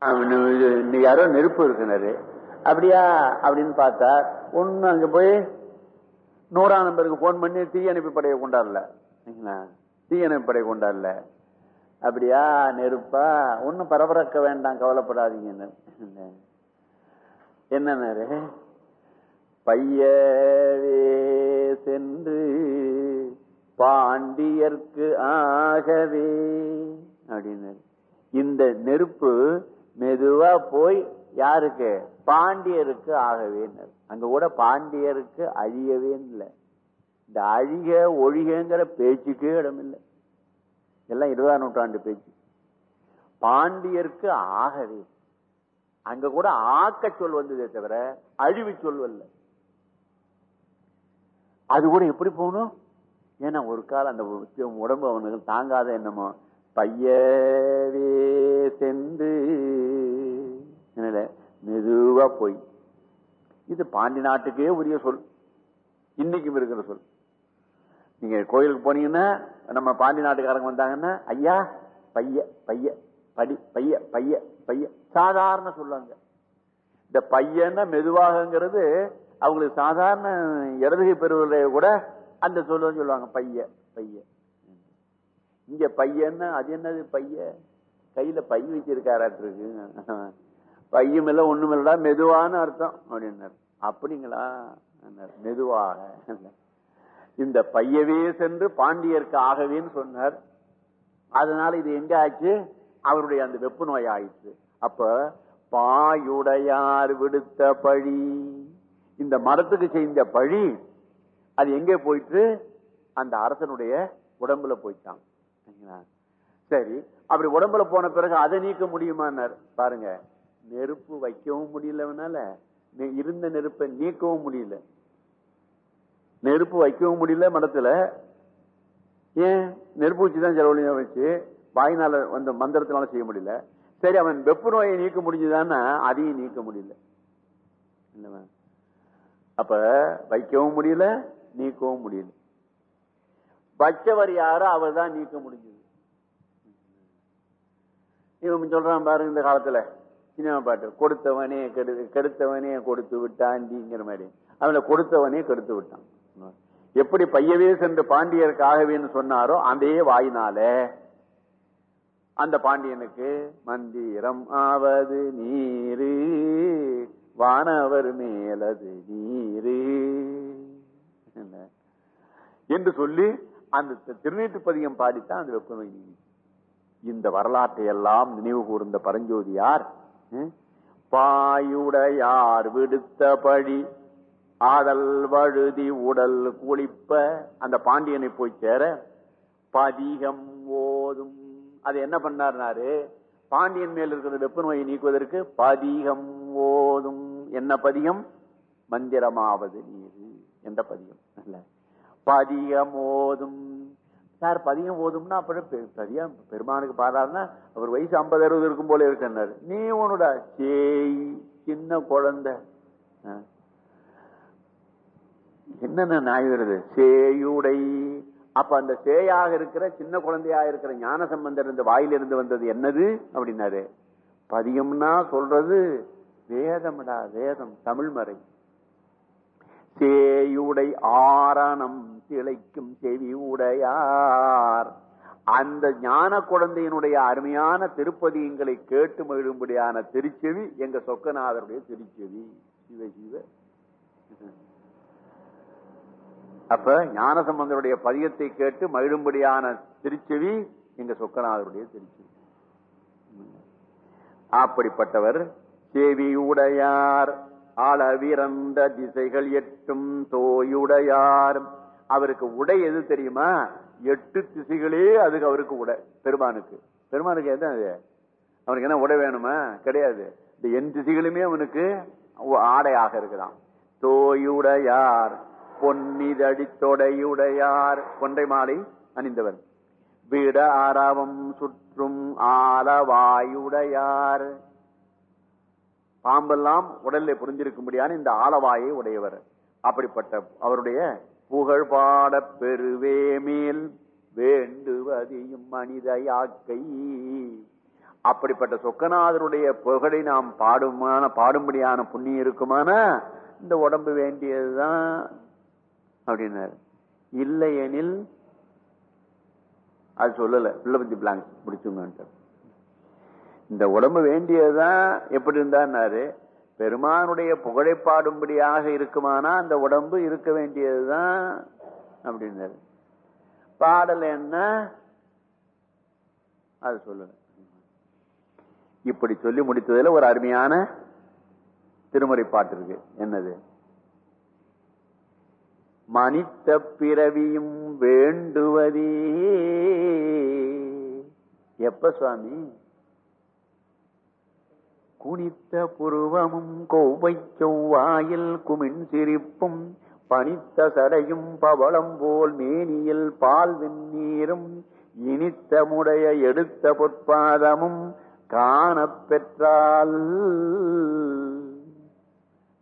இன்னைக்கு யாரோ நெருப்பு இருக்கிறாரு அப்படியா? அப்படின்னு பார்த்தா ஒன்னு அங்க போய் நூறாம் நம்பருக்கு போன் பண்ணி தீயணைப்பு படையை கொண்டாடல. தீயணைப்பு படையை கொண்டாடல. அப்படியா? நெருப்பா? ஒன்னும் பரபரக்க வேண்டாம் கவலைப்படாதீங்கன்னு. என்னன்னாரு? பையவே சென்று பாண்டியர்க்கு ஆகவே. அப்படின்னு இந்த நெருப்பு மெதுவா போய் யாருக்கு? பாண்டியருக்கு ஆகவே அங்க கூட பாண்டியருக்கு அழியவே இல்லை இந்த அழிக ஒழிகங்கிற பேச்சுக்கே இடம் எல்லாம் இருபதாம் நூற்றாண்டு பேச்சு. பாண்டியருக்கு ஆகவே. அங்க கூட ஆக்க சொல் வந்ததே தவிர அழிவு சொல்வல்ல அது கூட எப்படி போகணும்? ஏன்னா ஒரு காலம் அந்த உடம்பு அவனுக்கு தாங்காத என்னமோ பையவே சென்று. என்னல மெதுவா போய். இது பாண்டி நாட்டுக்கே உரிய சொல். இன்னைக்கும் இருக்கிற சொல். நீங்க கோயிலுக்கு போனீங்கன்னா நம்ம பாண்டி நாட்டுக்காரங்க வந்தாங்கன்னா ஐயா பைய பைய படி பைய பைய பைய சாதாரண சொல்லுவாங்க. இந்த பையன்னா மெதுவாகங்கிறது அவங்களுக்கு சாதாரண இடதுகை பெறுவதை கூட அந்த சொல்லுவாங்க. பைய பைய. இங்க பையன்னா அது என்னது பைய? கையில பை வச்சிருக்காராட்டு பையும் இல்ல ஒண்ணும் இல்லடா மெதுவான அர்த்தம் அப்படின்னாரு. அப்படிங்களா? மெதுவாக. இந்த பையவே சென்று பாண்டியருக்கு ஆகவேன்னு சொன்னார். அதனால இது எங்க ஆச்சு? அவருடைய அந்த வெப்பு நோய் ஆயிடுச்சு. அப்ப பாயுடையார் விடுத்த பழி. இந்த மரத்துக்கு செய்த பழி அது எங்கே போயிட்டு அந்த அரசனுடைய உடம்புல போயிட்டான். சரி அப்படி உடம்புல போன பிறகு அதை நீக்க முடியுமான்னார். பாருங்க நெருப்பு வைக்கவும் முடியலனால இருந்த நெருப்பை நீக்கவும் முடியல. நெருப்பு வைக்கவும் முடியல மடத்துல ஏன்? நெருப்பு வச்சுதான் செலவழிய வச்சு வாயினால வந்த மந்திரத்தினால செய்ய முடியல. சரி அவன் வெப்ப நோயை நீக்க முடிஞ்சுதான்னா அதையும் நீக்க முடியல. அப்ப வைக்கவும் முடியல நீக்கவும் முடியல. வச்சவர் யாரோ அவர் தான் நீக்க முடிஞ்சது. இவன் சொல்றான் பாருங்க இந்த காலத்துல. சினிமா பாட்டு கொடுத்தவனே கெடு கெடுத்தவனே கொடுத்து விட்டாண்டிங்கிற மாதிரி. அவனை கொடுத்தவனே கெடுத்து விட்டான். எப்படி பையவே சென்று பாண்டியருக்கு ஆகவேன்னு சொன்னாரோ அதே வாயினால அந்த பாண்டியனுக்கு மந்திரம் ஆவது நீரு வானவர் மேலது நீரு என்று சொல்லி அந்த திருநீட்டு பதிகம் பாடித்தான் அந்த வெப்பநோய் இந்த வரலாற்றை எல்லாம் நினைவு கூர்ந்த பரஞ்சோதியார் பாயுடையார் விடுத்தபடி ஆதல் ஆடல் வழுதி உடல் குளிப்ப அந்த பாண்டியனை போய் சேர பதிகம் ஓதும். அது என்ன பண்ணார்னாரு? பாண்டியன் மேல் இருக்கிற வெப்ப நோயை நீக்குவதற்கு பதிகம் ஓதும். என்ன பதிகம்? மந்திரமாவது நீர். எந்த பதிகம்? இல்லை பதியம் ஓதும் சார் பதியம் ஓதும்னா அப்புறம் சரியா பெருமானுக்கு பாடாருன்னா அவர் வயசு ஐம்பது அறுபது இருக்கும் போல இருக்காரு நீ உன்னோட சேய் சின்ன குழந்தை. என்னென்ன நாய் வருது? சேயுடை. அப்ப அந்த சேயாக இருக்கிற சின்ன குழந்தையா இருக்கிற ஞான சம்பந்தர் இந்த வாயிலிருந்து வந்தது என்னது? அப்படின்னாரு. பதியம்னா சொல்றது வேதம்டா வேதம் தமிழ் மறை. சேயுடை ஆரணம். திளைக்கும் செவி உடையார். அந்த ஞான குழந்தையினுடைய அருமையான திருப்பதியங்களை கேட்டு மகிழும்படியான திருச்செவி எங்க சொக்கநாதருடைய திருச்செவி. சிவ சிவ. அப்ப ஞானசம்பந்தருடைய பதியத்தை கேட்டு மகிழும்படியான திருச்செவி எங்க சொக்கநாதருடைய திருச்செவி. அப்படிப்பட்டவர் செவி உடையார். அளவிறந்த திசைகள் எட்டும் தோயுடையார். அவருக்கு உடை எது தெரியுமா? எட்டு திசைகளே அதுக்கு அவருக்கு உடை. பெருமானுக்கு. பெருமானுக்கு எது அது? அவனுக்கு என்ன உடை வேணுமா? கிடையாது. இந்த என் திசைகளுமே அவனுக்கு ஆடையாக இருக்குதான் தோயுடையார் பொன்னிதடி தொடையுடையார். கொன்றை மாலை அணிந்தவர் விட ஆரவம் சுற்றும் ஆலவாயுடையார். பாம்பெல்லாம் உடலில் புரிஞ்சிருக்கும்படியான இந்த ஆலவாயை உடையவர். அப்படிப்பட்ட அவருடைய புகழ் பாடப் பெருவே மேல் வேண்டுவதையும் மனித யாக்கை அப்படிப்பட்ட சொக்கநாதருடைய புகழை நாம் பாடுமான பாடும்படியான புண்ணியம் இருக்குமானா? இந்த உடம்பு வேண்டியதுதான் அப்படின்னாரு. இல்லையெனில் அது சொல்லல. பிள்ளை பிளாங்க் முடிச்சுங்க இந்த உடம்பு வேண்டியதுதான் எப்படி இருந்தாரு பெருமானுடைய புகழை பாடும்படியாக இருக்குமானா அந்த உடம்பு இருக்க வேண்டியதுதான் அப்படின்னாரு பாடல் என்ன? அது சொல்லுங்க. இப்படி சொல்லி முடித்ததுல ஒரு அருமையான திருமுறை பாட்டு இருக்கு. என்னது? மனித பிறவியும் வேண்டுவதே. எப்ப சுவாமி? குனித்த புருவமும் கோவை செவ்வாயில் குமின் சிரிப்பும் பனித்த சடையும் பவளம் போல் மேனியில் பால் வெந்நீரும் இனித்த முடைய எடுத்த பொற்பாதமும் காணப் பெற்றால்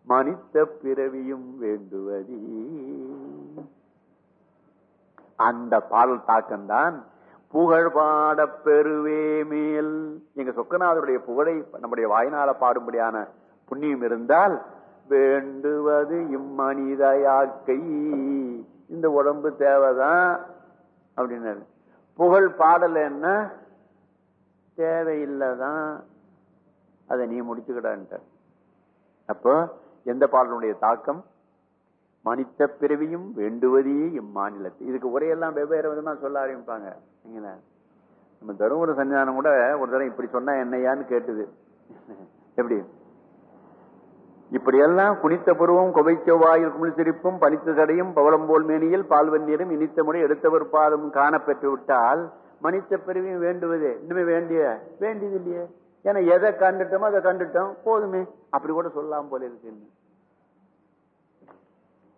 மனித பிறவியும் வேண்டுவதே. அந்த பாடல் தாக்கம்தான் புகழ் பாட பெறுவே மேல். எங்க சொக்கநாதருடைய புகழை நம்முடைய வாய்நாள பாடும்படியான புண்ணியம் இருந்தால் வேண்டுவது இம்மனிதயாக்கை. இந்த உடம்பு தேவைதான் அப்படின்னாரு. புகழ் பாடல் என்ன? தேவையில்லைதான். அதை நீ முடிச்சுக்கிடான்ட்ட. அப்போ எந்த பாடலுடைய தாக்கம்? மனித பிறவியும் வேண்டுவதே இம்மாநிலத்தில் இதுக்கு உரையெல்லாம் வெவ்வேறு விதமா சொல்ல ஆரம்பிப்பாங்க. நம்ம தருமபுர சன்னிதானம் கூட ஒரு தடவை இப்படி சொன்னா என்னையான்னு கேட்டுது. எப்படி? இப்படியெல்லாம் குனித்த பருவம் குவைச்சவாயில் செவ்வாயில் குமிழ் சிரிப்பும் பனித்த தடையும் பவளம்போல் மேனியில் பால்வன்னியரும் இனித்த முறை எடுத்தவர் பாதமும் காண பெற்று விட்டால் மனித பிறவியும் வேண்டுவது. இன்னுமே வேண்டிய? வேண்டியது இல்லையே ஏன்னா எதை கண்டுட்டோமோ அதை கண்டுட்டோம். போதுமே. அப்படி கூட சொல்லலாம் போல இருக்கு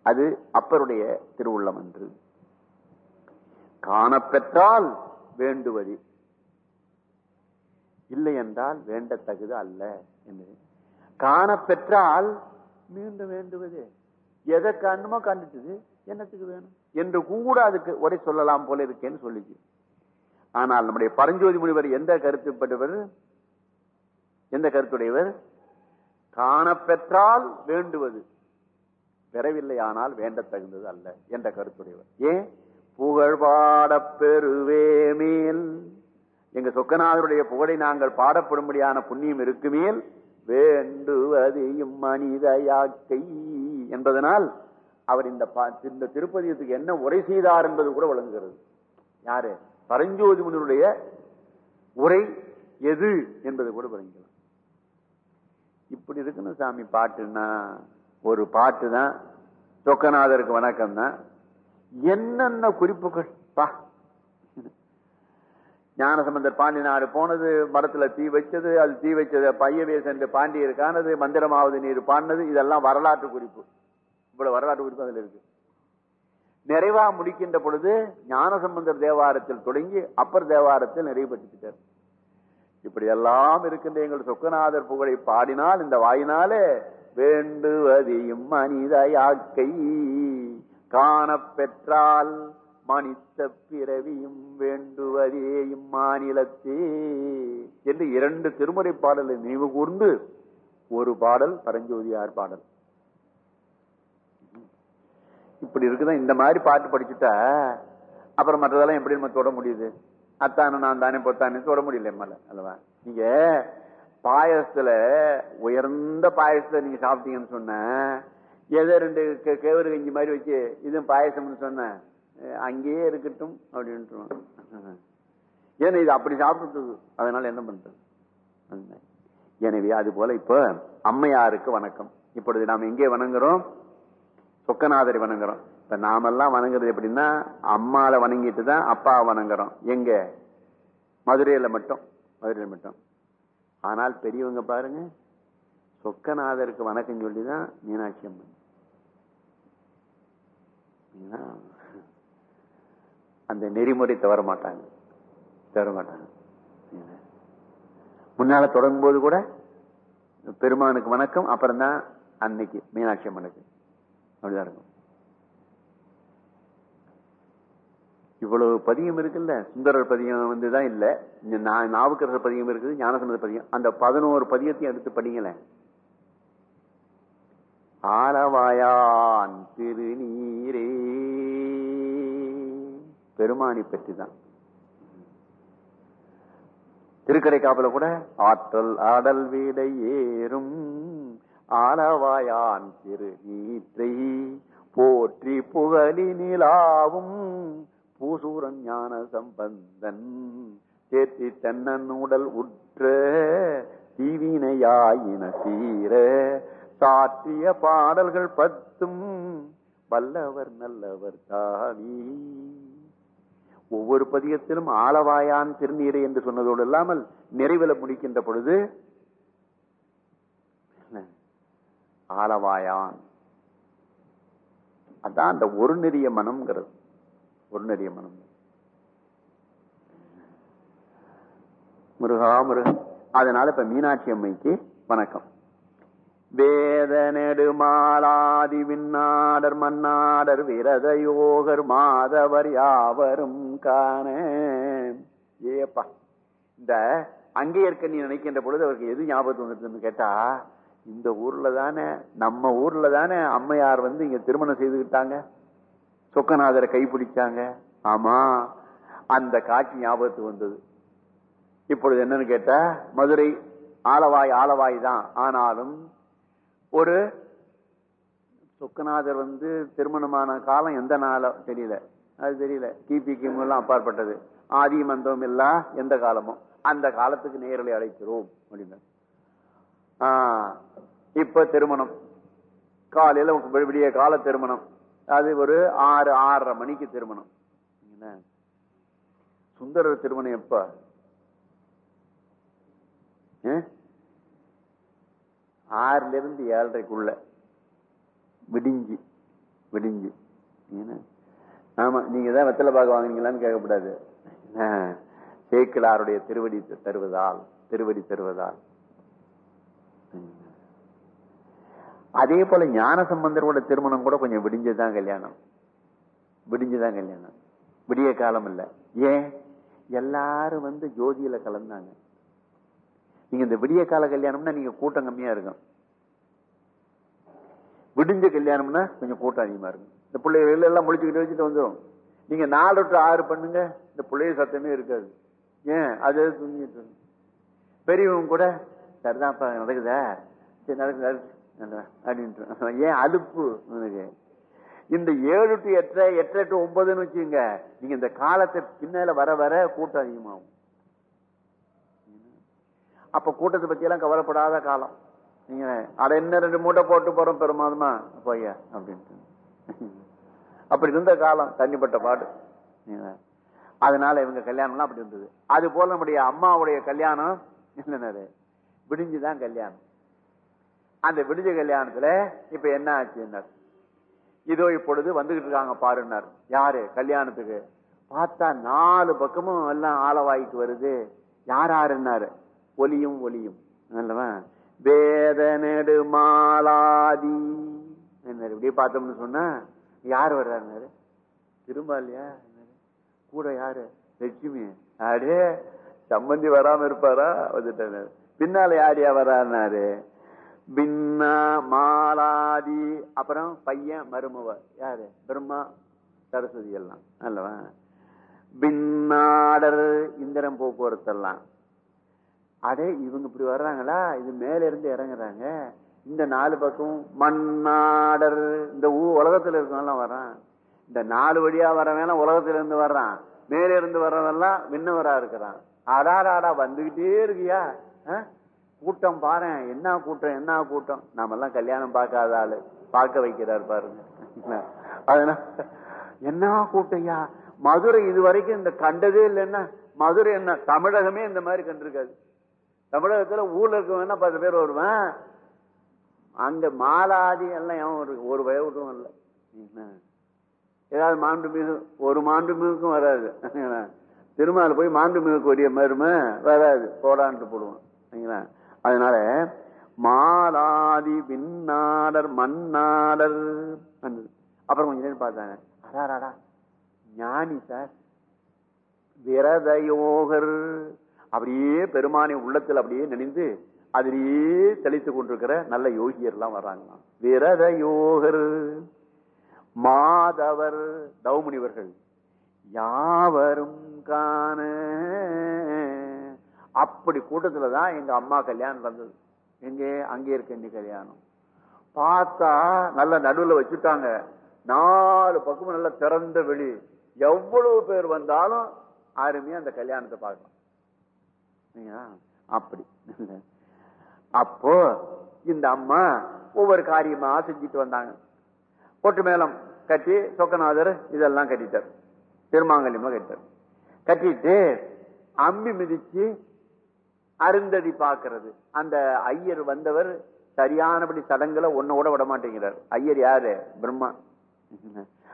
அது அப்பருடைய திருவுள்ளம் என்று. காணப்பெற்றால் வேண்டுவது. இல்லை என்றால் வேண்டத்தகுது அல்ல என்று. காணப்பெற்றால் மீண்டும் வேண்டுவது. எதை கண்ணுமோ கண்டுட்டுது என்னத்துக்கு வேணும்? என்று கூட அதுக்கு உரை சொல்லலாம் போல இருக்கேன்னு சொல்லிச்சு. ஆனால் நம்முடைய பரஞ்சோதி முனிவர் எந்த கருத்துப்பட்டவர்? எந்த கருத்துடையவர்? காணப்பெற்றால் வேண்டுவது. பெறவில்லை ஆனால் வேண்ட தகுந்தது அல்ல என்ற கருத்துடையவர். ஏன்? புகழ் பாடப் பெருவே மேல். எங்க சொக்கநாதருடைய புகழை நாங்கள் பாடப்படும்படியான புண்ணியம் இருக்குமேல் வேண்டுவது மனித யாக்கை என்பதனால் அவர் இந்த இந்த திருப்பதியத்துக்கு என்ன உரை செய்தார் என்பது கூட வழங்குகிறது யாரு? பரஞ்சோதி முனிவருடைய உரை எது என்பது கூட வழங்கலாம் இப்படி இருக்குன்னு சாமி பாட்டுன்னா ஒரு பாட்டு தான் சொக்கநாதருக்கு வணக்கம் தான் என்னென்ன குறிப்புகள்? பா. ஞானசம்பந்தர் பாண்டி போனது மரத்துல தீ வச்சது அது தீ வச்சது பையவே சென்று பாண்டியர் காணது மந்திரமாவது நீர் பாடினது இதெல்லாம் வரலாற்று குறிப்பு. இவ்வளவு வரலாற்று குறிப்பு அதுல இருக்கு. நிறைவா முடிக்கின்ற பொழுது ஞானசம்பந்தர் தேவாரத்தில் தொடங்கி அப்பர் தேவாரத்தில் நிறைவுபட்டுக்கிட்டார் இப்படி எல்லாம் இருக்கின்ற எங்கள் சொக்கநாதர் புகழை பாடினால் இந்த வாயினாலே வேண்டுவதையும் மனித யாக்கை காணப்பெற்றால் மனித பிறவியும் வேண்டுவதே இம்மாநிலத்தே என்று இரண்டு திருமுறை பாடலை நினைவு கூர்ந்து ஒரு பாடல் பரஞ்சோதியார் பாடல். இப்படி இருக்குதான் இந்த மாதிரி பாட்டு படிச்சுட்டா அப்புறம் மற்றதெல்லாம் எப்படி நம்ம தொட முடியுது? அத்தானே நான் தானே பொத்தானே தொட முடியல எம்மால அல்லவா? நீங்க பாயசத்துல உயர்ந்த பாயசத்தை நீங்க சாப்பிட்டீங்கன்னு சொன்ன ஏதோ ரெண்டு கேவரு கஞ்சி மாதிரி வச்சு இதுவும் பாயசம்னு சொன்ன அங்கேயே இருக்கட்டும் அப்படின்ட்டு ஏன்னா இது அப்படி சாப்பிட்டுது. அதனால என்ன பண்றது? எனவே அது போல இப்ப அம்மையாருக்கு வணக்கம். இப்பொழுது நாம் எங்கே வணங்குறோம்? சொக்கநாதரை வணங்குறோம். இப்ப நாமெல்லாம் வணங்குறது எப்படின்னா அம்மாவை வணங்கிட்டு தான் அப்பா வணங்குறோம். எங்க? மதுரையில மட்டும். மதுரையில மட்டும். ஆனால் பெரியவங்க பாருங்க சொக்கநாதருக்கு வணக்கம் சொல்லிதான் மீனாட்சி அம்மன் அந்த நெறிமுறை தவற மாட்டாங்க. தவற மாட்டாங்க. முன்னால தொடங்கும் போது கூட பெருமானுக்கு வணக்கம் அப்புறம் தான் அன்னைக்கு மீனாட்சி அம்மனுக்கு அப்படிதான் இருக்கும். இவ்வளவு பதியம் இருக்குல்ல? சுந்தரர் பதியம் வந்துதான் இல்ல. இந்த நா- நாவுக்கரசர் பதியம் இருக்குது ஞானசந்தர் பதியம். அந்த பதினோரு பதியத்தையும் எடுத்து படிங்களேன் ஆலவாயான் திருநீரே. பெருமானி பற்றி தான் திருக்கடை காப்பல கூட ஆற்றல் ஆடல் வீடை ஏறும். ஆலவாயான் திருநீற்றை போற்றி புகழி நிலாவும் பூசூரன் ஞான சம்பந்தன் சேர்த்தி தன்னன் உடல் உற்ற தீவினையாயின தீர சாற்றிய பாடல்கள் பத்தும் வல்லவர் நல்லவர் தாவி ஒவ்வொரு பதியத்திலும் ஆளவாயான் திருநீரை என்று சொன்னதோடு இல்லாமல் நிறைவில முடிக்கின்ற பொழுது ஆளவாயான். அதான் அந்த ஒரு நெறிய மனம்ங்கிறது. உடனடிய மனம் முருகா முருகா அதனால இப்ப மீனாட்சி அம்மைக்கு வணக்கம். வேத நெடுமாலாதி விண்ணாடர் மன்னாடர் விரத யோகர் மாதவர் யாவரும் காண. ஏப்பா இந்த அங்கே இருக்க நீ நினைக்கின்ற பொழுது அவருக்கு எது ஞாபகத்து வந்துருதுன்னு கேட்டா இந்த ஊர்ல தானே நம்ம ஊர்ல தானே அம்மையார் வந்து இங்க திருமணம் செய்துக்கிட்டாங்க. சொக்கநாதரை கைப்பிடிச்சாங்க. ஆமா அந்த காட்சி ஞாபகத்து வந்தது. இப்பொழுது என்னன்னு கேட்டா மதுரை ஆலவாய் ஆலவாய் தான். ஆனாலும் ஒரு சொக்கநாதர் வந்து திருமணமான காலம் எந்த நாளோ தெரியல. அது தெரியல. கிபி கிமெல்லாம் அப்பாற்பட்டது. ஆதி மந்தம் இல்லா எந்த காலமோ. அந்த காலத்துக்கு நேரலை அழைக்கிறோம் அப்படின்னு இப்ப திருமணம். காலையில விடிய கால திருமணம். அது ஒரு ஆறு ஆறரை மணிக்கு திருமணம். என்ன? சுந்தரர் திருமணம் எப்ப? ஆறுல இருந்து ஏழரைக்குள்ள. விடிஞ்சு விடிஞ்சு. ஆமா நீங்க தான் வெத்தலை பாக்கு வாங்குனீங்களான்னு கேட்கக்கூடாது. சேக்கிலாருடைய திருவடி தருவதால் திருவடி தருவதால். அதே போல ஞான சம்பந்தரோட திருமணம் கூட கொஞ்சம் விடிஞ்சதுதான் கல்யாணம். விடிஞ்சுதான் கல்யாணம். விடிய காலம் இல்ல. ஏன்? எல்லாரும் வந்து ஜோதியில கலந்தாங்க. நீங்க இந்த விடிய கால கல்யாணம்னா நீங்க கூட்டம் கம்மியா இருக்கும். விடிஞ்ச கல்யாணம்னா கொஞ்சம் கூட்டம் அதிகமா இருக்கும். இந்த பிள்ளைகள் எல்லாம் முடிச்சுக்கிட்டு வச்சுட்டு வந்துடும் நீங்க நாலு டு ஆறு பண்ணுங்க. இந்த பிள்ளைய சத்தமே இருக்காது. ஏன்? அது தூங்கிட்டு பெரியவங்க கூட சரிதான்ப்பா நடக்குதா? சரி நடக்குது, அப்படின்ட்டு. ஏன் அலுப்பு உனக்கு. இந்த ஏழு டு எட்டரை எட்டரை டு ஒன்பதுன்னு வச்சுங்க நீங்க இந்த காலத்தை பின்னால வர வர கூட்டம் அதிகமாகும். அப்ப கூட்டத்தை பத்தி எல்லாம் கவலைப்படாத காலம். நீங்க அட என்ன ரெண்டு மூட்டை போட்டு போறோம் பெருமாதமா போய்யா அப்படின்ட்டு. அப்படி இருந்த காலம் தண்ணிப்பட்ட பாடு. அதனால இவங்க கல்யாணம்லாம் அப்படி இருந்தது. அது போல நம்முடைய அம்மாவுடைய கல்யாணம் என்னது? விடிஞ்சுதான் கல்யாணம். அந்த விடிஞ்ச கல்யாணத்துல இப்ப என்ன ஆச்சுன்னார்? இதோ இப்பொழுது வந்துகிட்டு இருக்காங்க பாருன்னார். யாரு? கல்யாணத்துக்கு. பார்த்தா நாலு பக்கமும் எல்லாம் ஆளவாய்க்கு வருது. யார் யாருன்னாரு? ஒலியும் ஒலியும். வேத நெடுமாலாதி என்ன இப்படியே பார்த்தோம்னு சொன்னா யார் வர்றாருனாரு திரும்பாலியா கூட யாரு? லட்சுமி. அடே சம்பந்தி வராம இருப்பாரா? வந்துட்டாரு. பின்னால யாரியா வர்றாருனாரு பின்னா மாலாதி அப்புறம் பையன் மருமவ யாரு? பிரம்மா சரஸ்வதி எல்லாம். அல்லவா? பின்னாடர் இந்திரம் போக்குவரத்து எல்லாம் அடே இவங்க இப்படி வர்றாங்களா? இது மேல இருந்து இறங்குறாங்க. இந்த நாலு பக்கம் மண்ணாடர் இந்த ஊ உலகத்துல இருக்கவெல்லாம் வர்றான். இந்த நாலு வழியா வரவன் உலகத்துல இருந்து வர்றான். மேல இருந்து வர்றவெல்லாம் விண்ணவரா இருக்கிறான். அடாடாடா வந்துகிட்டே இருக்கியா? ஆ? கூட்டம் பாரு என்ன கூட்டம் என்ன கூட்டம்? நாமெல்லாம் கல்யாணம் பார்க்காத ஆளு. பார்க்க வைக்கிறார் பாருங்க. அதனால என்ன கூட்டையா? மதுரை இது வரைக்கும் இந்த கண்டதே இல்லைன்னா மதுரை என்ன? தமிழகமே இந்த மாதிரி கண்டிருக்காது. தமிழகத்துல ஊர்ல இருக்கவன் பத்து பேர் வருவேன்? அங்க மாலாதி எல்லாம் ஒரு ஒரு வயவுட்டும் இல்லை ஏதாவது மாண்டு மிகு ஒரு மாண்டு மிகுக்கும் வராது. திருமால போய் மாண்டு மிகு கொடிய மருமை வராது. போடான்ட்டு போடுவோம் சரிங்களா? அதனால மாலாதி விண்ணாளர் மன்னாடர் அப்புறம் கொஞ்ச நேரம் பார்த்தாங்க. அடாடாடா ஞானி சார் விரத யோகர் அப்படியே பெருமானை உள்ளத்தில் அப்படியே நினைந்து அதிலேயே தெளித்துக் கொண்டிருக்கிற நல்ல யோகியர் எல்லாம் வர்றாங்களாம். விரத யோகர் மாதவர் தௌமுனிவர்கள் யாவரும் காண அப்படி கூட்டத்தில் தான் எங்க அம்மா கல்யாணம் நடந்தது. எங்கே? அங்கே இருக்க இந்த கல்யாணம். பார்த்தா நல்ல நடுவில் வச்சுட்டாங்க. நாலு பக்கமும் நல்ல திறந்த வெளி. எவ்வளவு பேர் வந்தாலும் அருமையா அந்த கல்யாணத்தை பார்க்கலாம் அப்படி. அப்போ இந்த அம்மா ஒவ்வொரு காரியமா செஞ்சுட்டு வந்தாங்க. பொட்டு மேலம் கட்டி சொக்கநாதர் இதெல்லாம் கட்டிட்டார். திருமாங்கல்யமா கட்டிட்டார். கட்டிட்டு அம்மி மிதிச்சு அருந்ததி பார்க்கிறது. அந்த ஐயர் வந்தவர் சரியானபடி சடங்குல ஒன்னோட விட மாட்டேங்கிறார் ஐயர் யாரு? பிரம்மா.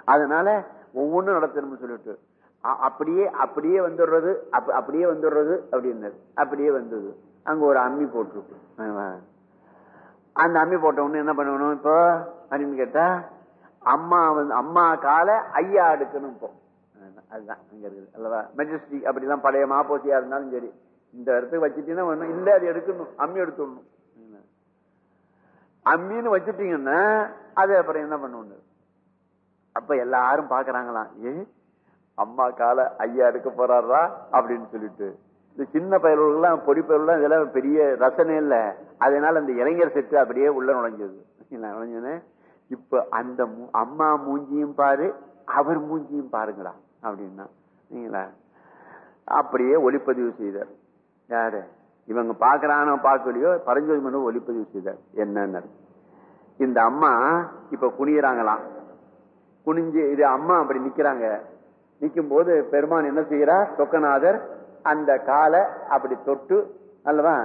அதனால ஒவ்வொன்றும் நடத்தணும்னு சொல்லிட்டு அ- அப்படியே அப்படியே வந்துடுறது அப்படியே வந்துடுறது அப்படின்னு அப்படியே வந்தது. அங்க ஒரு அம்மி போட்டிருக்கு. அந்த அம்மி போட்ட உடனே என்ன பண்ணணும் இப்போ? அப்படின்னு கேட்டா அம்மா வந்து அம்மா காலை ஐயா எடுக்கணும் இப்போ. அதுதான். இங்க இருக்குது அல்லவா? மெஜஸ்டிக் அப்படிலாம் பழைய மாப்போசியா இருந்தாலும் சரி. இந்த இடத்துக்கு வச்சுட்டீங்கன்னா இல்ல அது எடுக்கணும். அம்மி எடுத்துடணும். அம்மின்னு வச்சுட்டீங்கன்னா அது அப்புறம் என்ன பண்ணுவோம் அப்ப எல்லாரும் பாக்குறாங்களாம் ஏ அம்மா கால ஐயா எடுக்க போறாரா? அப்படின்னு சொல்லிட்டு. இந்த சின்ன பயல்கள்லாம் பொடி பயல்கள்லாம் இதெல்லாம் பெரிய ரசனை இல்லை. அதனால அந்த இளைஞர் செட்டு அப்படியே உள்ள நுழைஞ்சது. நுழைஞ்சோன்னே இப்ப அந்த மூ- அம்மா மூஞ்சியும் பாரு அவர் மூஞ்சியும் பாருங்களா அப்படின்னா. நீங்களா அப்படியே ஒளிப்பதிவு செய்தார். யாரு? இவங்க பாக்குறானோ பார்க்கலையோ பரஞ்சோதி மனு ஒளிப்பதிவு செய்தார். என்னன்னு இந்த அம்மா இப்ப குனியறாங்களாம். குனிஞ்சு இது அம்மா அப்படி நிக்கிறாங்க. நிக்கும் போது பெருமான் என்ன செய்யறார் சொக்கநாதர் அந்த காலை அப்படி தொட்டு அல்லவா?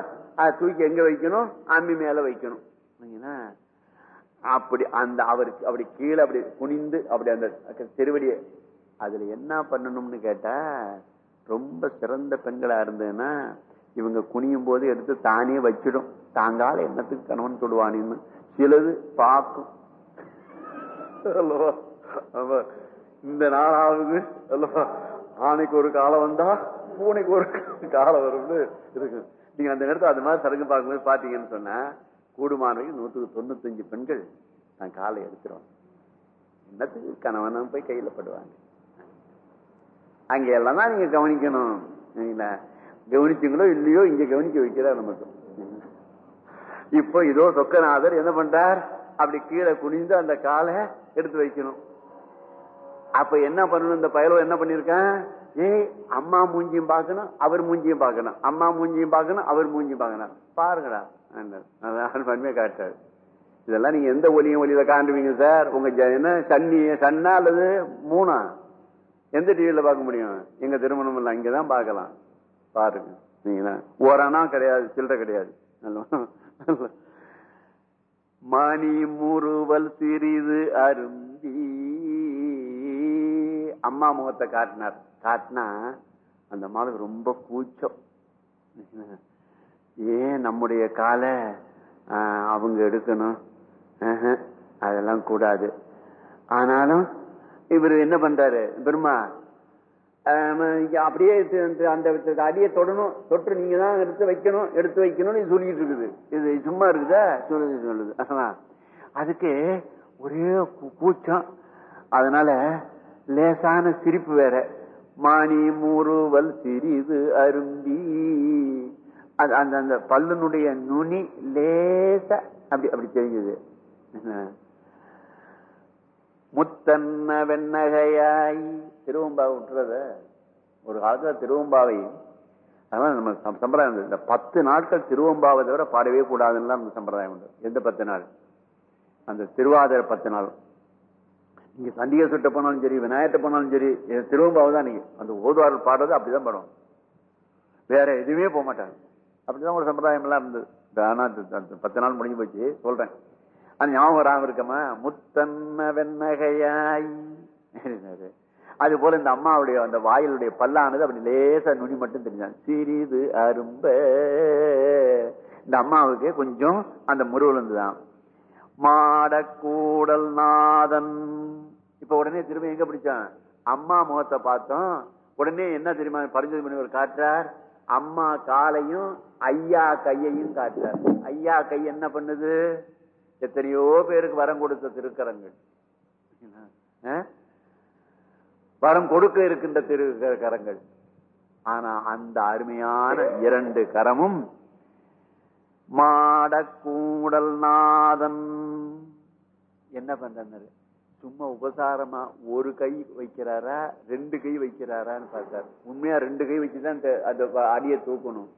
அதை தூக்கி எங்க வைக்கணும்? அம்மி மேல வைக்கணும். அப்படி அந்த அவருக்கு அப்படி கீழே அப்படி குனிந்து அப்படி அந்த திருவடியை அதுல என்ன பண்ணணும்னு கேட்டா ரொம்ப சிறந்த பெண்களா இருந்ததுன்னா இவங்க குனியும் போது எடுத்து தானே வச்சிடும். தாங்கால என்னத்துக்கு கணவன் தொடுவானின்னு சிலது பார்க்கும். இந்த நாளாவது ஆணைக்கு ஒரு காலம் வந்தா பூனைக்கு ஒரு காலம் வரும்னு இருக்கு. நீங்க அந்த நேரத்தில் அது மாதிரி சரக்கு பார்க்கும்போது பாத்தீங்கன்னு சொன்னா கூடுமானவர்கள் நூற்றுக்கு தொண்ணூத்தஞ்சு பெண்கள் நான் காலை எடுத்துருவாங்க. என்னத்துக்கு கணவனும் போய் கையில படுவாங்க? அங்க எல்லாம் தான் நீங்க கவனிக்கணும். கவனிச்சிங்களோ இல்லையோ இங்க கவனிக்க வைக்கிறார் நமக்கு இப்போ இதோ சொக்கநாதர் என்ன பண்றார்? அப்படி கீழே குனிந்து அந்த காலை எடுத்து வைக்கணும். அப்ப என்ன பண்ணணும்? இந்த பயலோ என்ன பண்ணிருக்கேன்? ஏய் அம்மா மூஞ்சியும் பார்க்கணும் அவர் மூஞ்சியும் பார்க்கணும். அம்மா மூஞ்சியும் பார்க்கணும் அவர் மூஞ்சியும் பார்க்கணும். பாருங்கடா அருமையா காட்டாரு இதெல்லாம் நீங்க எந்த ஒலியும் ஒலியில காண்டுவீங்க சார்? உங்க ஜ- என்ன சன்னி சன்னா அல்லது மூணா? எந்த டிவியில பார்க்க முடியும்? எங்க திருமணம் இல்ல இங்கதான் பார்க்கலாம். பாருங்க. சரிங்களா ஓரானா கிடையாது சில்லற கிடையாது. மணி முறுவல் சிறிது அருந்தி அம்மா முகத்தை காட்டினார். காட்டினா அந்த அம்மாவுக்கு ரொம்ப கூச்சம். ஏன் நம்முடைய காலை ஆஹ், அவங்க எடுக்கணும்? அதெல்லாம் கூடாது. ஆனாலும் இவர் என்ன பண்றாரு? பெருமா அப்படியே அந்த அடியை தொடணும். தொட்டு நீங்க தான் எடுத்து வைக்கணும் எடுத்து வைக்கணும்னு சொல்லிட்டு இருக்குது. இது சும்மா இருக்குதா? சொல்லுது சொல்லுது. அதுக்கு ஒரே கூச்சம். அதனால லேசான சிரிப்பு வேற. மானி மூறுவல் சிறிது அரும்பி அது அந்த அந்த பல்லுனுடைய நுனி லேச அப்படி அப்படி தெரிஞ்சது. முத்தன்ன வெண்ணகையாய் திருவம்பாவை விட்டுறத ஒரு காலத்தில் திருவம்பாவை அதனால நம்ம சம்பிரதாயம் இந்த பத்து நாட்கள் திருவம்பாவை தவிர பாடவே கூடாதுன்னு நம்ம சம்பிரதாயம் உண்டு. எந்த பத்து நாள்? அந்த திருவாதிர பத்து நாள். நீங்க சண்டிகை சுட்ட போனாலும் சரி விநாயகத்தை போனாலும் சரி திருவம்பாவை தான் நீங்க அந்த ஓதுவாரல் பாடுறது அப்படிதான் பாடும் வேற எதுவுமே போக மாட்டாங்க. அப்படிதான் ஒரு சம்பிரதாயம் எல்லாம் இருந்தது ஆனா பத்து நாள் முடிஞ்சு போச்சு சொல்றேன். அது ஞாபகம் வராம இருக்கமா? முத்தன்ன வெண்ணகையாய். அது போல இந்த அம்மாவுடைய அந்த வாயிலுடைய பல்லானது அப்படி லேசா நுனி மட்டும் தெரிஞ்சாங்க. சிறிது அரும்ப. இந்த அம்மாவுக்கு கொஞ்சம் அந்த முருவல் தான் மாடக்கூடல் நாதன். இப்ப உடனே திரும்ப எங்க பிடிச்சான்? அம்மா முகத்தை பார்த்தோம். உடனே என்ன தெரியுமா? பரிஞ்சோதி ஒரு காட்டுறார். அம்மா காலையும் ஐயா கையையும் காட்டுறார். ஐயா கை என்ன பண்ணுது? எத்தனையோ பேருக்கு வரம் கொடுத்த திருக்கரங்கள். வரம் கொடுக்க இருக்கின்ற திருக்கரங்கள் ஆனா அந்த அருமையான இரண்டு கரமும் மாடக்கூடல் நாதன். என்ன பண்றாரு சும்மா உபசாரமா ஒரு கை வைக்கிறாரா ரெண்டு கை வைக்கிறாரான்னு பார்த்தாரு. உண்மையா ரெண்டு கை வச்சுதான் அந்த- அந்த அடியை தூக்கணும்.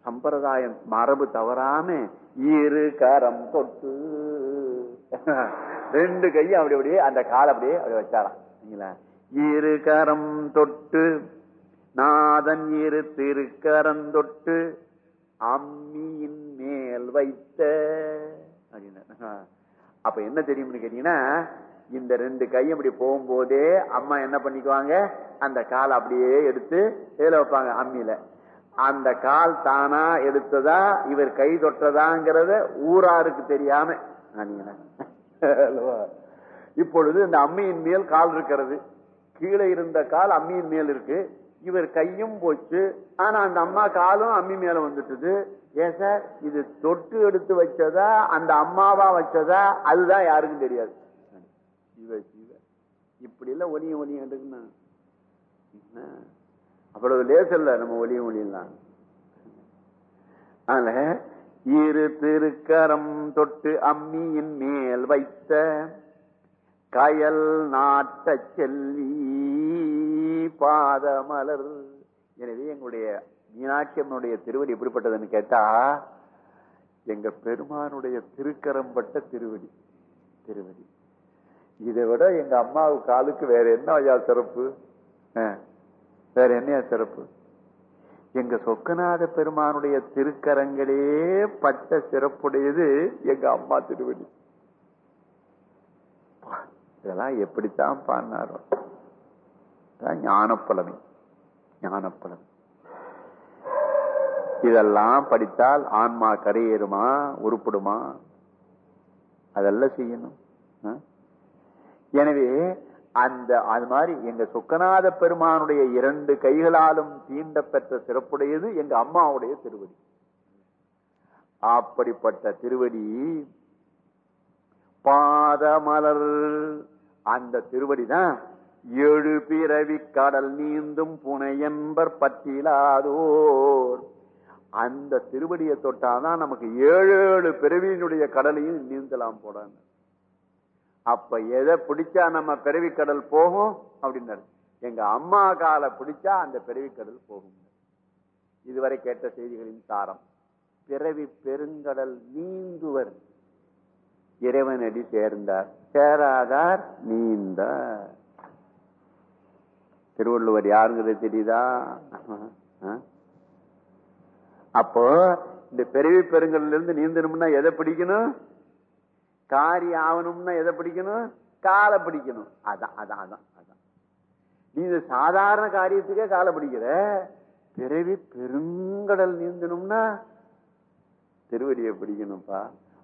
சம்பிரதாயம் மரபு தவறாம இரு கரம் தொட்டு. ரெண்டு கையும் அப்படி அப்படியே அந்த கால் அப்படியே அப்படி வச்சாராம். சரிங்களா? இரு கரம் தொட்டு நாதன் இரு திருக்கரம் தொட்டு அம்மியின் மேல் வைத்த அப்படின்னா அப்ப என்ன தெரியும்னு கேட்டீங்கன்னா இந்த ரெண்டு கையும் இப்படி போகும்போதே அம்மா என்ன பண்ணிக்குவாங்க? அந்த கால் அப்படியே எடுத்து இதுல வைப்பாங்க அம்மியில. அந்த கால் தானா எடுத்ததா இவர் கை தொட்டதாங்கிறத ஊராருக்கு தெரியாம இப்பொழுது இந்த அம்மியின் மேல் கால் இருக்கிறது. கீழே இருந்த கால் அம்மியின் மேல் இருக்கு. இவர் கையும் போச்சு. ஆனா அந்த அம்மா காலும் அம்மி மேல வந்துட்டுது. ஏன் சார்? இது தொட்டு எடுத்து வச்சதா? அந்த அம்மாவா வச்சதா? அதுதான் யாருக்கும் தெரியாது. இப்படி எல்லாம் ஒலியும் ஒலியும் அவ்வளவு லேசல்ல நம்ம ஒளிய ஒளியெல்லாம் அதனால இரு திருக்கரம் தொட்டு அம்மியின் மேல் வைத்த கயல் நாட்ட செல்வி பாதமலர். எனவே எங்களுடைய மீனாட்சி அம்மனுடைய திருவடி எப்படிப்பட்டதுன்னு கேட்டா எங்க பெருமானுடைய திருக்கரம்பட்ட திருவடி. திருவடி. இதை விட எங்க அம்மாவு காலுக்கு வேற என்ன ஐயா சிறப்பு? ஆ, வேற என்னையா சிறப்பு? எங்க சொக்கநாத பெருமானுடைய திருக்கரங்களே பட்ட சிறப்புடையது எங்க அம்மா திருவடி. இதெல்லாம் எப்படித்தான் பாடினாரோ ஞானப்பழமை ஞானப்பழமை இதெல்லாம் படித்தால் ஆன்மா கரையேறுமா உருப்படுமா? அதெல்லாம் செய்யணும். எனவே அந்த அது மாதிரி எங்க சொக்கநாத பெருமானுடைய இரண்டு கைகளாலும் தீண்ட பெற்ற சிறப்புடையது எங்க அம்மாவுடைய திருவடி. அப்படிப்பட்ட திருவடி பாதமலர் அந்த திருவடி தான் ஏழு பிறவி கடல் நீந்தும் புனையம்பர் பற்றிலாதோர். அந்த திருவடியை தொட்டாதான் நமக்கு ஏழு ஏழு பிறவியினுடைய கடலையும் நீந்தலாம் போடான்னு அப்ப எதை பிடிச்சா நம்ம பிறவி கடல் போகும்? அப்படின்னாரு. எங்க அம்மா காலை பிடிச்சா அந்த பிறவி கடல் போகும். இதுவரை கேட்ட செய்திகளின் சாரம் பிறவி பெருங்கடல் நீந்துவர் இறைவனடி சேர்ந்தார். சேராதார் நீந்தார். திருவள்ளுவர் யாருங்கிறது தெரியுதா? அப்போ இந்த பிறவி பெருங்கல்ல இருந்து நீந்தணும்னா எதை பிடிக்கணும்? காரி ஆகணும்னா எதை பிடிக்கணும்? காலை பிடிக்கணும். அதான் அதான் அதான் அதான். நீ இந்த சாதாரண காரியத்துக்கே காலை பிடிக்கிற. பிறவி பெருங்கடல் நீந்தணும்னா திருவடியை பிடிக்கணும்ப்பா.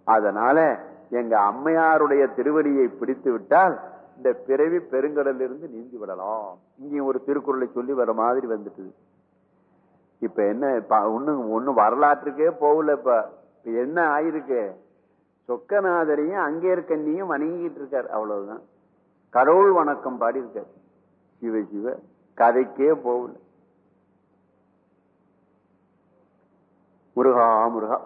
அதனால எங்க அம்மையாருடைய திருவடியை பிடித்து விட்டால் இந்த பிறவி பெருங்கடல் இருந்து நீந்தி விடலாம். இங்கே ஒரு திருக்குறளை சொல்லி வர மாதிரி வந்துட்டு இப்ப என்ன ஒண்ணு ஒண்ணும் வரலாற்றுக்கே போகல இப்ப இப்ப என்ன ஆயிருக்கு? சொக்கநாதரையும் அங்கே இருக்கண்ணியும் வணங்கிட்டு இருக்கார் அவ்வளவுதான். கடவுள் வணக்கம் பாடி இருக்கார் சிவ சிவ கதைக்கே போகல. முருகா முருகா.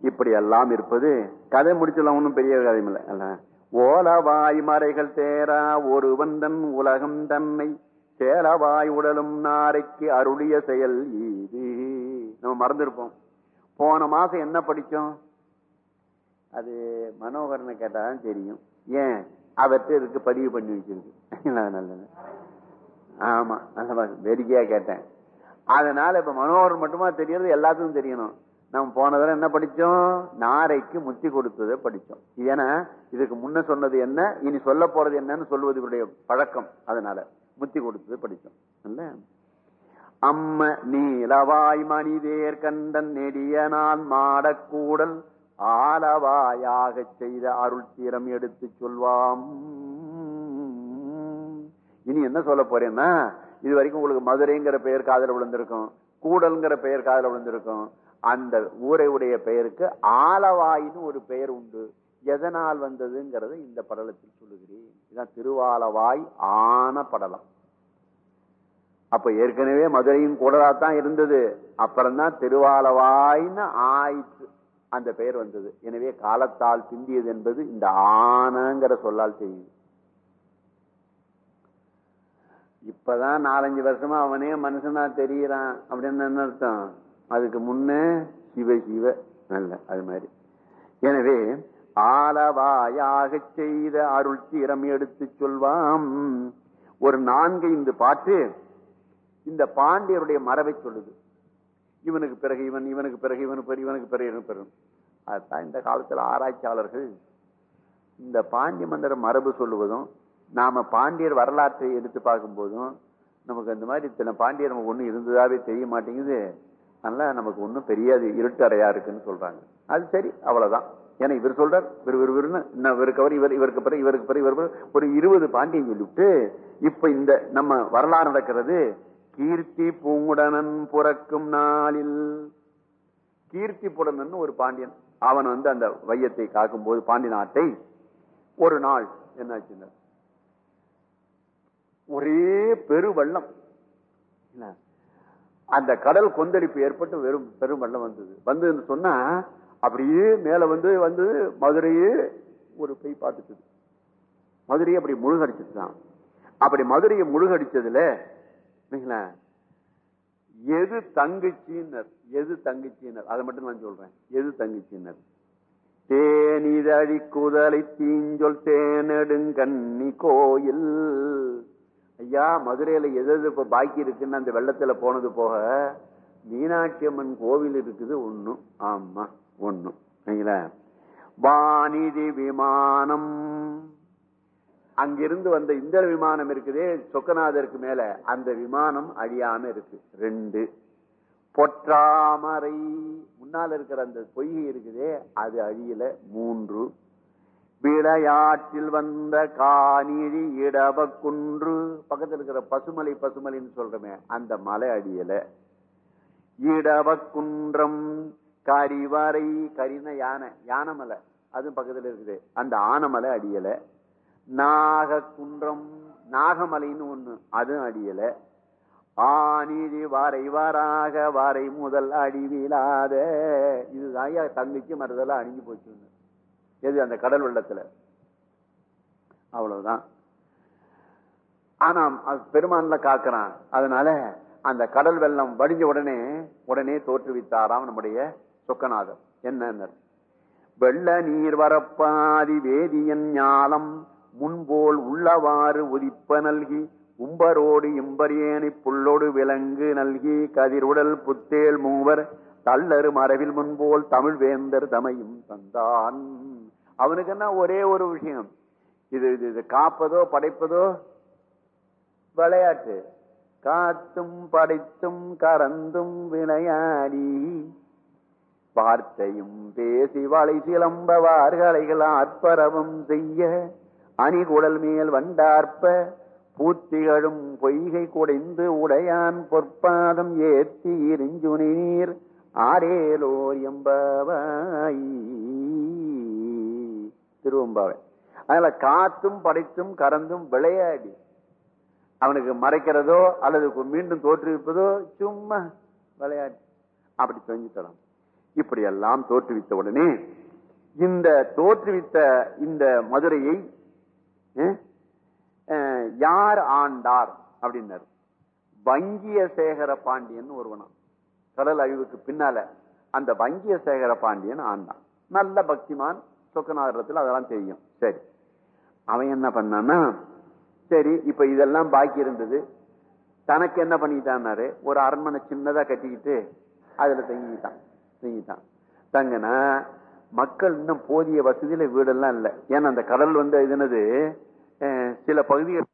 இப்படி எல்லாம் இருப்பது கதை முடிச்சுலாம் ஒன்றும் பெரிய கதையும் இல்லை அல்ல. ஓலவாய் மறைகள் தேரா ஒருவன் தன் உலகம் தன்னை சேலவாய் உடலும் நாரைக்கு அருளிய செயல் இது. நம்ம மறந்துருப்போம். போன மாசம் என்ன படிச்சோம்? அது மனோகரனை கேட்டாதான் தெரியும். ஏன்? அவர்கிட்ட இருக்கு பதிவு பண்ணி வச்சிருக்கு. நல்லது ஆமா நல்ல வேடிக்கையா கேட்டேன். அதனால இப்ப மனோகரன் மட்டுமா தெரியறது? எல்லாத்துக்கும் தெரியணும். நம்ம போன தடவை என்ன படிச்சோம்? நாரைக்கு முத்தி கொடுத்ததை படிச்சோம். ஏன்னா இதுக்கு முன்ன சொன்னது என்ன? இனி சொல்ல போறது என்னன்னு சொல்வது இவருடைய பழக்கம். அதனால முத்தி கொடுத்தது படிச்சோம். இல்ல? அம்ம நீலவாய் மனிதேர் கண்டன் நெடிய நான் மாடக்கூடல் ஆலவாயாக செய்த அருள் தீரம் எடுத்து சொல்வாம். இனி என்ன சொல்ல போறேன்னா இது வரைக்கும் உங்களுக்கு மதுரைங்கிற பெயர் காதல விழுந்திருக்கும் கூடல்ங்கிற பெயர் காதல விழுந்திருக்கும். அந்த ஊரை உடைய பெயருக்கு ஆலவாயின்னு ஒரு பெயர் உண்டு. எதனால் வந்ததுங்கிறத இந்த படலத்தில் சொல்லுகிறேன். இதுதான் திருவாலவாய் ஆன படலம். அப்ப ஏற்கனவே மதுரையும் கூடதா தான் இருந்தது. அப்புறம்தான் திருவாலவாய்னு ஆயிற்று அந்த பெயர் வந்தது. எனவே காலத்தால் பிந்தியது என்பது இந்த ஆனங்கிற சொல்லால் தெரியுது. இப்பதான் நாலஞ்சு வருஷமா அவனே மனுஷனா தெரியறான் அப்படின்னு என்ன அர்த்தம்? அதுக்கு முன்னே சிவ சிவ நல்ல அது மாதிரி. எனவே ஆலவாயாக செய்த அருள் சீரம் எடுத்து சொல்வாம். ஒரு நான்கு இந்த பாட்டு இந்த பாண்டியருடைய மரபை சொல்லுது. இவனுக்கு பிறகு இவன் இவனுக்கு பிறகு இவனு பெரு இவனுக்கு பிறகு இவனுக்கு பிறகு அதுதான் இந்த காலத்தில் ஆராய்ச்சியாளர்கள் இந்த பாண்டிய மந்திர மரபு சொல்லுவதும் நாம பாண்டியர் வரலாற்றை எடுத்து பார்க்கும் போதும் நமக்கு அந்த மாதிரி இத்தனை பாண்டியர் நமக்கு ஒண்ணு இருந்ததாவே தெரிய மாட்டேங்குது. அதனால நமக்கு ஒன்றும் தெரியாது இருட்டு அறையா இருக்குன்னு சொல்றாங்க. அது சரி அவ்வளவுதான். ஏன்னா இவர் சொல்றார் இவர் விறுவிறுன்னு இவருன்னு இவருக்கு அவர் இவர் இவருக்கு பிறகு இவருக்கு பிறகு இவர் ஒரு இருபது பாண்டியன் சொல்லிவிட்டு இப்ப இந்த நம்ம வரலாறு நடக்கிறது கீர்த்தி பூங்குடனன் புறக்கும் நாளில். கீர்த்தி புடனன் ஒரு பாண்டியன். அவன் வந்து அந்த வையத்தை காக்கும் போது பாண்டிய நாட்டை ஒரு நாள் என்னாச்சு ஒரே பெரு என்ன? அந்த கடல் கொந்தளிப்பு ஏற்பட்டு வெறும் பெரும் வெள்ளம் வந்தது. வந்ததுன்னு சொன்னா அப்படியே மேல வந்து வந்து மதுரையே ஒரு பெய் பார்த்துச்சு மதுரையை அப்படி முழுகடிச்சுதான் அப்படி மதுரையை முழுகடிச்சதுல எது தங்கச்சின்னர் எது தங்கச்சின்னர் அதை மட்டும் நான் சொல்றேன். எது தங்கச்சின்னர் தேனிதழி குதலை தீஞ்சொல் தேனெடுங்கண்ணி கோயில். ஐயா மதுரையில எது எது இப்ப பாக்கி இருக்குன்னு அந்த வெள்ளத்துல போனது போக மீனாட்சி அம்மன் கோவில் இருக்குது ஒண்ணும் ஆமா சரிங்களா? வானிதி விமானம். அங்கிருந்து வந்த இந்த விமானம் இருக்குதே சொக்கநாதருக்கு மேல. அந்த விமானம் அழியாம இருக்கு. ரெண்டு. பொற்றாமரை. முன்னால் இருக்கிற அந்த பொய்கை இருக்குதே அது அழியல. மூன்று. விளையாட்டில் வந்த காணிழி இடவ குன்று பக்கத்தில் இருக்கிற பசுமலை பசுமலைன்னு சொல்றமே அந்த மலை அடியல. இடவ குன்றம் கரிவரை கரின யானை யானமலை அதுவும் அது பக்கத்தில் இருக்குது. அந்த ஆனமலை அடியல. நாக குன்றம் நாகமலைன்னு ஒண்ணு அதுவும் அடியல. ஆனிதி வரை வராக வரை முதல் அடிவிலாத இதுதான் தங்கச்சி மருதெல்லாம் அணிஞ்சு போச்சு எது அந்த கடல் வெள்ளத்துல? அவ்வளவுதான். ஆனா பெருமான்ல காக்குறான். அதனால அந்த கடல் வெள்ளம் வடிஞ்ச உடனே உடனே தோற்றுவித்தாராம் நம்முடைய சொக்கநாதர். என்ன வெள்ள நீர் வரப்பாதி வேதியன் ஞாலம் முன்போல் உள்ளவாறு உதிப்ப நல்கி உம்பரோடு இம்பரியேனி புல்லோடு விலங்கு நல்கி கதிருடல் புத்தேல் மூவர் தள்ளரு மரபில் முன்போல் தமிழ் வேந்தர் தமையும் தந்தான். அவனுக்கு என்ன ஒரே ஒரு விஷயம். இது இது காப்பதோ படைப்பதோ? விளையாட்டு. காத்தும் படைத்தும் கறந்தும் விளையாடி. வார்த்தையும் பேசி வளை சிலம்பவார்களைகள் ஆற்பரவும் செய்ய. அணிகுடல் மேல் வண்டார்ப்ப. பூத்திகளும் பொய்கை குடைந்து உடையான் பொற்பாதம் ஏற்றி இருஞ்சுனி நீர் ஆரேலோர் எம்பவாயி. திருவம்பாவை அதனால காத்தும் படைத்தும் கறந்தும் விளையாடி. அவனுக்கு மறைக்கிறதோ அல்லது மீண்டும் தோற்றுவிப்பதோ சும்மா விளையாட்டு அப்படி செஞ்சுத்தலாம் இப்படி எல்லாம் தோற்றுவித்த உடனே இந்த தோற்றுவித்த இந்த மதுரையை யார் ஆண்டார்? அப்படின்னாரு. வங்கிய சேகர பாண்டியன் ஒருவனம். கடல் அழிவுக்கு பின்னால அந்த வங்கிய சேகர பாண்டியன் ஆண்டான். நல்ல பக்திமான் சொக்கநாதரத்தில் அதெல்லாம் தெரியும். சரி. அவன் என்ன பண்ணான்னா சரி இப்ப இதெல்லாம் பாக்கி இருந்தது. தனக்கு என்ன பண்ணிட்டான்னாரு? ஒரு அரண்மனை சின்னதா கட்டிக்கிட்டு அதுல தங்கிக்கிட்டான். தங்கிட்டான் தங்கினா மக்கள் இன்னும் போதிய வசதியில வீடெல்லாம் இல்லை. ஏன்னா அந்த கடல் வந்து இதுனது சில பகுதிகள்